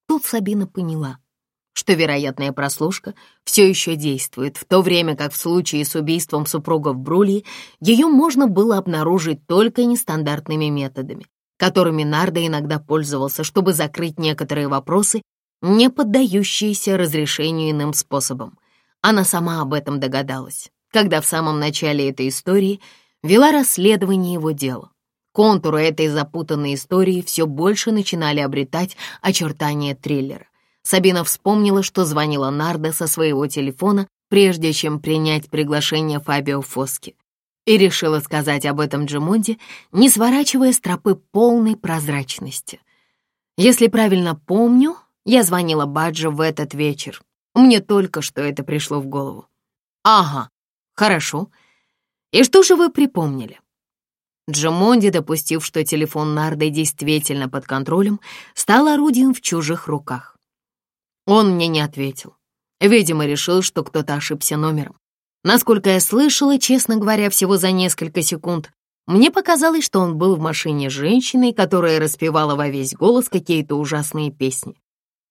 Тут Сабина поняла — что вероятная прослушка все еще действует, в то время как в случае с убийством супругов Брули ее можно было обнаружить только нестандартными методами, которыми Нарда иногда пользовался, чтобы закрыть некоторые вопросы, не поддающиеся разрешению иным способом. Она сама об этом догадалась, когда в самом начале этой истории вела расследование его дела. Контуры этой запутанной истории все больше начинали обретать очертания триллера. Сабина вспомнила, что звонила Нарда со своего телефона, прежде чем принять приглашение Фабио Фоски, и решила сказать об этом Джимонде, не сворачивая с тропы полной прозрачности. «Если правильно помню, я звонила Баджо в этот вечер. Мне только что это пришло в голову». «Ага, хорошо. И что же вы припомнили?» Джимонди, допустив, что телефон Нарды действительно под контролем, стал орудием в чужих руках. Он мне не ответил. Видимо, решил, что кто-то ошибся номером. Насколько я слышала, честно говоря, всего за несколько секунд, мне показалось, что он был в машине с женщиной, которая распевала во весь голос какие-то ужасные песни.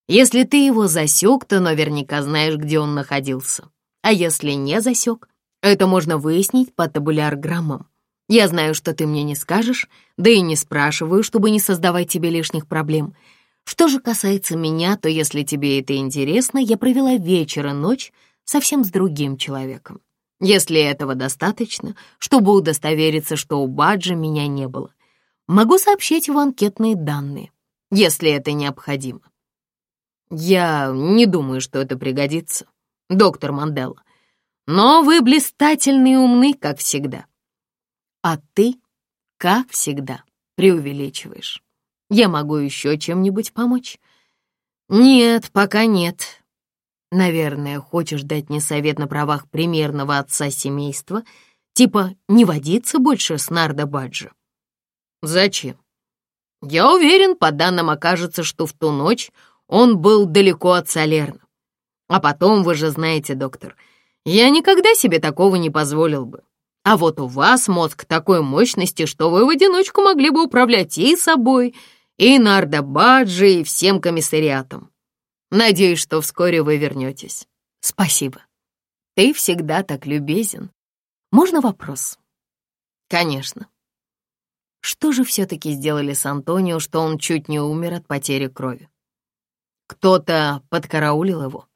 Если ты его засек, то наверняка знаешь, где он находился. А если не засек, это можно выяснить по табулярграммам. Я знаю, что ты мне не скажешь, да и не спрашиваю, чтобы не создавать тебе лишних проблем — что же касается меня, то если тебе это интересно, я провела вечер и ночь совсем с другим человеком. Если этого достаточно, чтобы удостовериться, что у Баджа меня не было, могу сообщить в анкетные данные, если это необходимо. Я не думаю, что это пригодится, доктор Мандела. Но вы блистательны и умны, как всегда. А ты, как всегда, преувеличиваешь. Я могу еще чем-нибудь помочь?» «Нет, пока нет. Наверное, хочешь дать мне совет на правах примерного отца семейства, типа не водиться больше с Нардо Баджо?» «Зачем?» «Я уверен, по данным окажется, что в ту ночь он был далеко от Солерна. А потом, вы же знаете, доктор, я никогда себе такого не позволил бы. А вот у вас мозг такой мощности, что вы в одиночку могли бы управлять и собой, и Баджи и всем комиссариатам. Надеюсь, что вскоре вы вернетесь. Спасибо. Ты всегда так любезен. Можно вопрос? Конечно. Что же все-таки сделали с Антонио, что он чуть не умер от потери крови? Кто-то подкараулил его,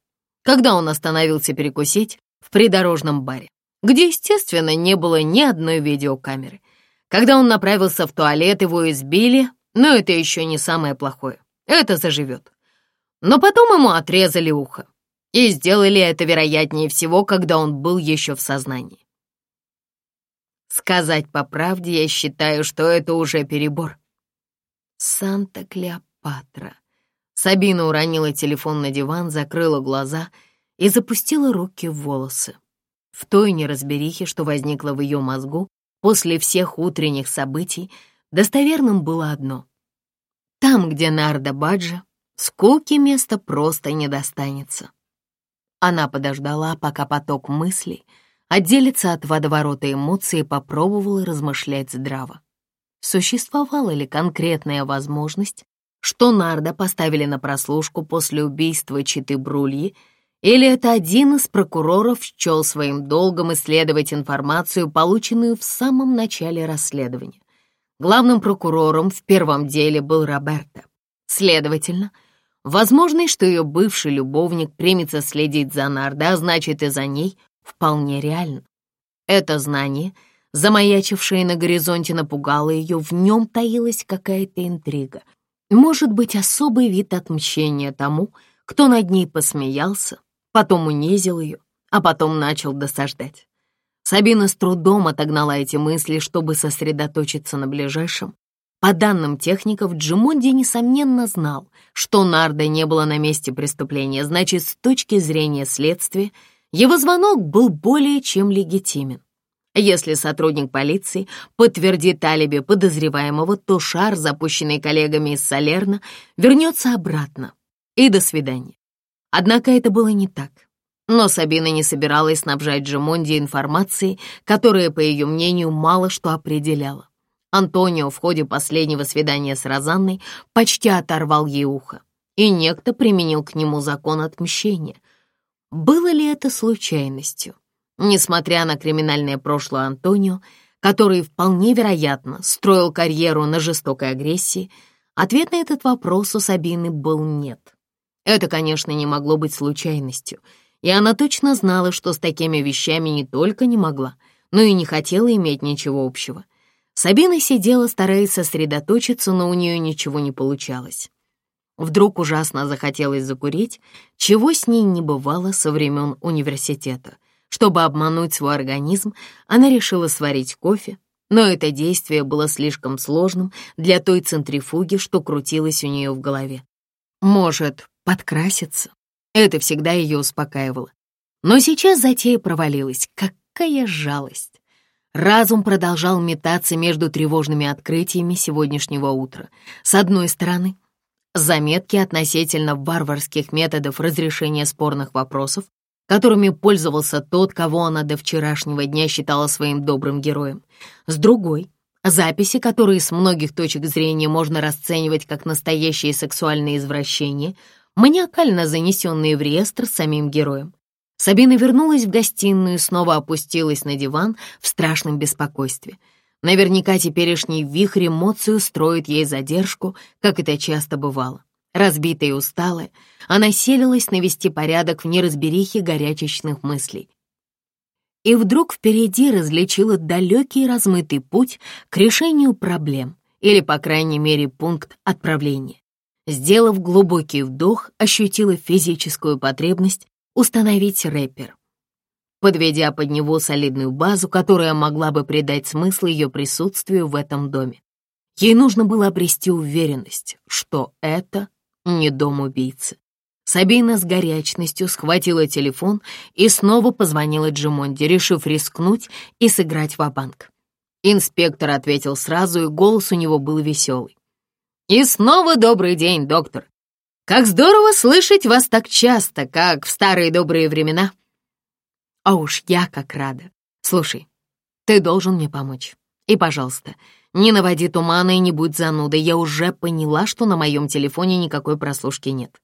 когда он остановился перекусить в придорожном баре, где, естественно, не было ни одной видеокамеры. Когда он направился в туалет, его избили, но это еще не самое плохое. Это заживет. Но потом ему отрезали ухо. И сделали это, вероятнее всего, когда он был еще в сознании. Сказать по правде, я считаю, что это уже перебор. Санта Клеопатра. Сабина уронила телефон на диван, закрыла глаза и запустила руки в волосы. В той неразберихе, что возникла в ее мозгу после всех утренних событий, Достоверным было одно. Там, где Нарда Баджа, скуки места просто не достанется. Она подождала, пока поток мыслей отделится от водоворота эмоций и попробовала размышлять здраво. Существовала ли конкретная возможность, что Нарда поставили на прослушку после убийства Читы Брульи, или это один из прокуроров счел своим долгом исследовать информацию, полученную в самом начале расследования? Главным прокурором в первом деле был Роберто. Следовательно, возможно, что ее бывший любовник примется следить за Нардо, а значит и за ней, вполне реально. Это знание, замаячившее на горизонте, напугало ее, в нем таилась какая-то интрига. Может быть, особый вид отмщения тому, кто над ней посмеялся, потом унизил ее, а потом начал досаждать. Сабина с трудом отогнала эти мысли, чтобы сосредоточиться на ближайшем. По данным техников, Джимонди, несомненно, знал, что Нарда не было на месте преступления, значит, с точки зрения следствия, его звонок был более чем легитимен. Если сотрудник полиции подтвердит алиби подозреваемого, то шар, запущенный коллегами из Солерна, вернется обратно. И до свидания. Однако это было не так. Но Сабина не собиралась снабжать Джимонди информацией, которая, по ее мнению, мало что определяла. Антонио в ходе последнего свидания с Розанной почти оторвал ей ухо, и некто применил к нему закон отмщения. Было ли это случайностью? Несмотря на криминальное прошлое Антонио, который вполне вероятно строил карьеру на жестокой агрессии, ответ на этот вопрос у Сабины был «нет». Это, конечно, не могло быть случайностью — и она точно знала, что с такими вещами не только не могла, но и не хотела иметь ничего общего. Сабина сидела, стараясь сосредоточиться, но у нее ничего не получалось. Вдруг ужасно захотелось закурить, чего с ней не бывало со времен университета. Чтобы обмануть свой организм, она решила сварить кофе, но это действие было слишком сложным для той центрифуги, что крутилась у нее в голове. Может, подкраситься? Это всегда ее успокаивало. Но сейчас затея провалилась. Какая жалость! Разум продолжал метаться между тревожными открытиями сегодняшнего утра. С одной стороны, заметки относительно варварских методов разрешения спорных вопросов, которыми пользовался тот, кого она до вчерашнего дня считала своим добрым героем. С другой — записи, которые с многих точек зрения можно расценивать как настоящие сексуальные извращения — маниакально занесенные в реестр самим героем. Сабина вернулась в гостиную и снова опустилась на диван в страшном беспокойстве. Наверняка теперешний вихрь эмоций устроит ей задержку, как это часто бывало. Разбитая и усталая, она селилась навести порядок в неразберихе горячечных мыслей. И вдруг впереди различила далекий размытый путь к решению проблем, или, по крайней мере, пункт отправления. Сделав глубокий вдох, ощутила физическую потребность установить рэпер. Подведя под него солидную базу, которая могла бы придать смысл ее присутствию в этом доме. Ей нужно было обрести уверенность, что это не дом убийцы. Сабина с горячностью схватила телефон и снова позвонила Джимонди, решив рискнуть и сыграть ва-банк. Инспектор ответил сразу, и голос у него был веселый. И снова добрый день, доктор. Как здорово слышать вас так часто, как в старые добрые времена. А уж я как рада. Слушай, ты должен мне помочь. И, пожалуйста, не наводи тумана и не будь занудой. Я уже поняла, что на моем телефоне никакой прослушки нет.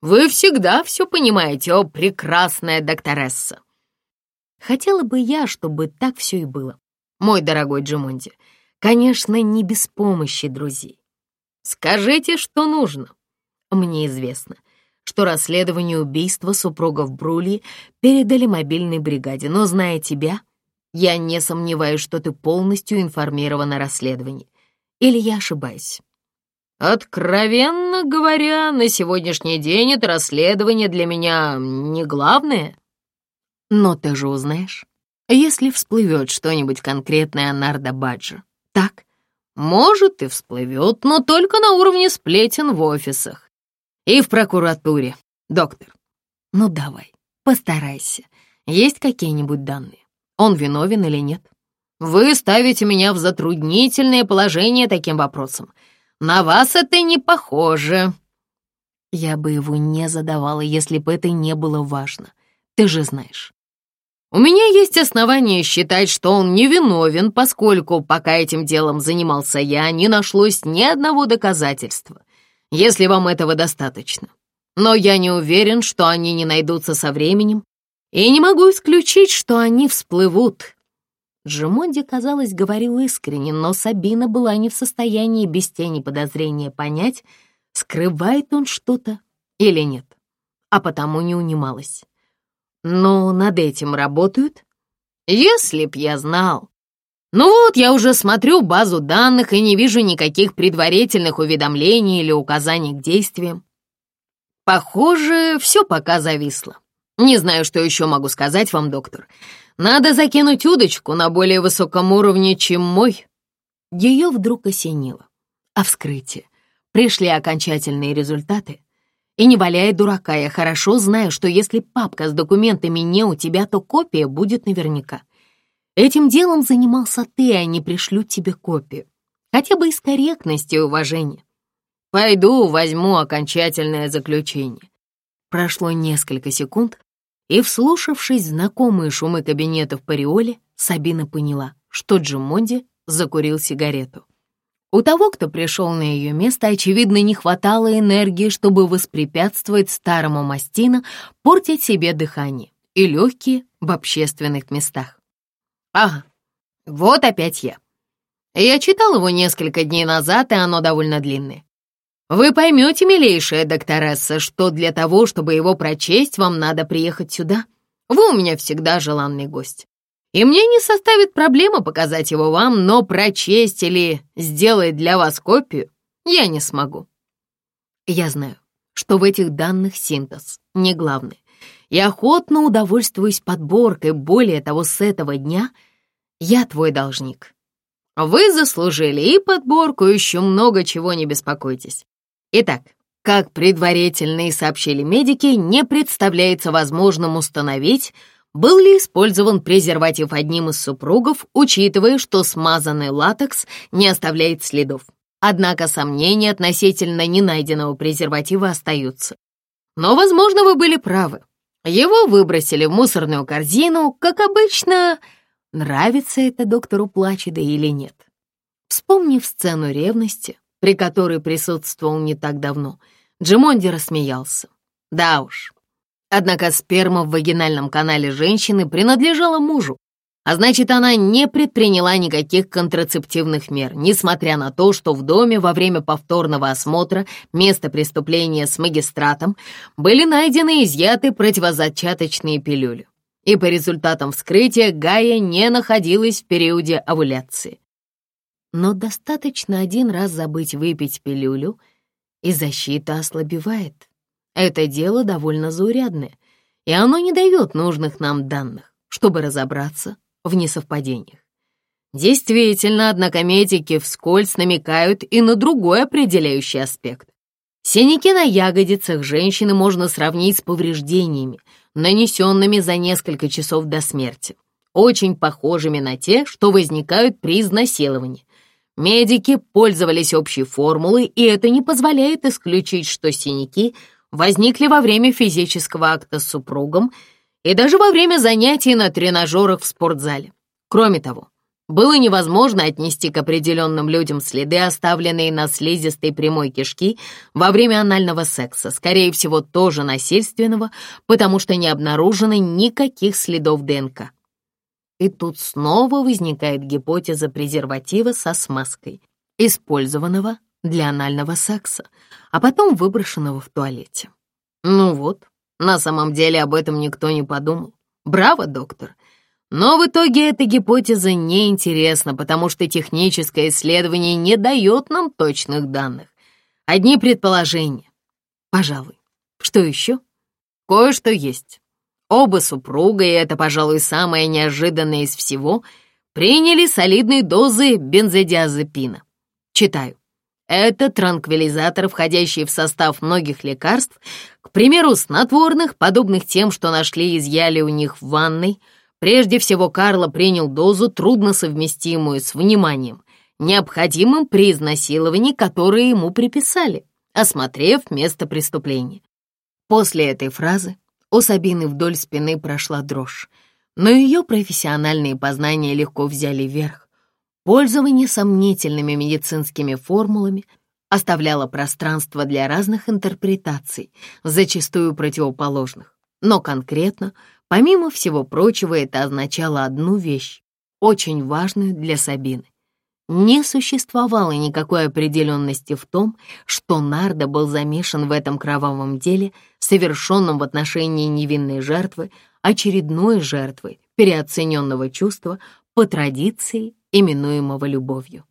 Вы всегда все понимаете, о, прекрасная докторесса. Хотела бы я, чтобы так все и было. Мой дорогой Джимонди, конечно, не без помощи друзей. Скажите, что нужно. Мне известно, что расследование убийства супругов Брули передали мобильной бригаде, но, зная тебя, я не сомневаюсь, что ты полностью информирован о расследовании. Или я ошибаюсь? Откровенно говоря, на сегодняшний день это расследование для меня не главное. Но ты же узнаешь, если всплывет что-нибудь конкретное о Нардо Баджо, так? Может, и всплывет, но только на уровне сплетен в офисах и в прокуратуре, доктор. Ну давай, постарайся. Есть какие-нибудь данные? Он виновен или нет? Вы ставите меня в затруднительное положение таким вопросом. На вас это не похоже. Я бы его не задавала, если бы это не было важно. Ты же знаешь. У меня есть основания считать, что он невиновен, поскольку, пока этим делом занимался я, не нашлось ни одного доказательства, если вам этого достаточно. Но я не уверен, что они не найдутся со временем, и не могу исключить, что они всплывут». Джимонди, казалось, говорил искренне, но Сабина была не в состоянии без тени подозрения понять, скрывает он что-то или нет, а потому не унималась. Но «Ну, над этим работают? Если б я знал. Ну вот, я уже смотрю базу данных и не вижу никаких предварительных уведомлений или указаний к действиям. Похоже, все пока зависло. Не знаю, что еще могу сказать вам, доктор. Надо закинуть удочку на более высоком уровне, чем мой. Ее вдруг осенило. А вскрытие. Пришли окончательные результаты — и не валяй дурака, я хорошо знаю, что если папка с документами не у тебя, то копия будет наверняка. Этим делом занимался ты, а не пришлю тебе копию. Хотя бы из корректности и уважения. Пойду возьму окончательное заключение. Прошло несколько секунд, и, вслушавшись знакомые шумы кабинета в Париоле, Сабина поняла, что Джимонди закурил сигарету. У того, кто пришел на ее место, очевидно, не хватало энергии, чтобы воспрепятствовать старому мастина портить себе дыхание и легкие в общественных местах. Ага, вот опять я. Я читал его несколько дней назад, и оно довольно длинное. Вы поймете, милейшая докторесса, что для того, чтобы его прочесть, вам надо приехать сюда. Вы у меня всегда желанный гость и мне не составит проблемы показать его вам, но прочесть или сделать для вас копию я не смогу. Я знаю, что в этих данных синтез не главный. Я охотно удовольствуюсь подборкой, более того, с этого дня я твой должник. Вы заслужили и подборку, и еще много чего, не беспокойтесь. Итак, как предварительно и сообщили медики, не представляется возможным установить, был ли использован презерватив одним из супругов, учитывая, что смазанный латекс не оставляет следов. Однако сомнения относительно ненайденного презерватива остаются. Но, возможно, вы были правы. Его выбросили в мусорную корзину, как обычно. Нравится это доктору Плачеда или нет? Вспомнив сцену ревности, при которой присутствовал не так давно, Джимонди рассмеялся. Да уж, Однако сперма в вагинальном канале женщины принадлежала мужу, а значит, она не предприняла никаких контрацептивных мер, несмотря на то, что в доме во время повторного осмотра места преступления с магистратом были найдены изъяты противозачаточные пилюли. И по результатам вскрытия Гая не находилась в периоде овуляции. Но достаточно один раз забыть выпить пилюлю, и защита ослабевает. Это дело довольно заурядное, и оно не дает нужных нам данных, чтобы разобраться в несовпадениях. Действительно, однако медики вскользь намекают и на другой определяющий аспект. Синяки на ягодицах женщины можно сравнить с повреждениями, нанесенными за несколько часов до смерти, очень похожими на те, что возникают при изнасиловании. Медики пользовались общей формулой, и это не позволяет исключить, что синяки возникли во время физического акта с супругом и даже во время занятий на тренажерах в спортзале. Кроме того, было невозможно отнести к определенным людям следы, оставленные на слизистой прямой кишки во время анального секса, скорее всего, тоже насильственного, потому что не обнаружено никаких следов ДНК. И тут снова возникает гипотеза презерватива со смазкой, использованного для анального секса, а потом выброшенного в туалете. Ну вот, на самом деле об этом никто не подумал. Браво, доктор. Но в итоге эта гипотеза неинтересна, потому что техническое исследование не дает нам точных данных. Одни предположения. Пожалуй. Что еще? Кое-что есть. Оба супруга, и это, пожалуй, самое неожиданное из всего, приняли солидные дозы бензодиазепина. Читаю. Это транквилизатор, входящий в состав многих лекарств, к примеру, снотворных, подобных тем, что нашли и изъяли у них в ванной. Прежде всего, Карло принял дозу, трудносовместимую с вниманием, необходимым при изнасиловании, которое ему приписали, осмотрев место преступления. После этой фразы у Сабины вдоль спины прошла дрожь, но ее профессиональные познания легко взяли верх. Пользование сомнительными медицинскими формулами оставляло пространство для разных интерпретаций, зачастую противоположных. Но конкретно, помимо всего прочего, это означало одну вещь, очень важную для Сабины. Не существовало никакой определенности в том, что Нардо был замешан в этом кровавом деле, совершенном в отношении невинной жертвы, очередной жертвы переоцененного чувства по традиции именуемого любовью.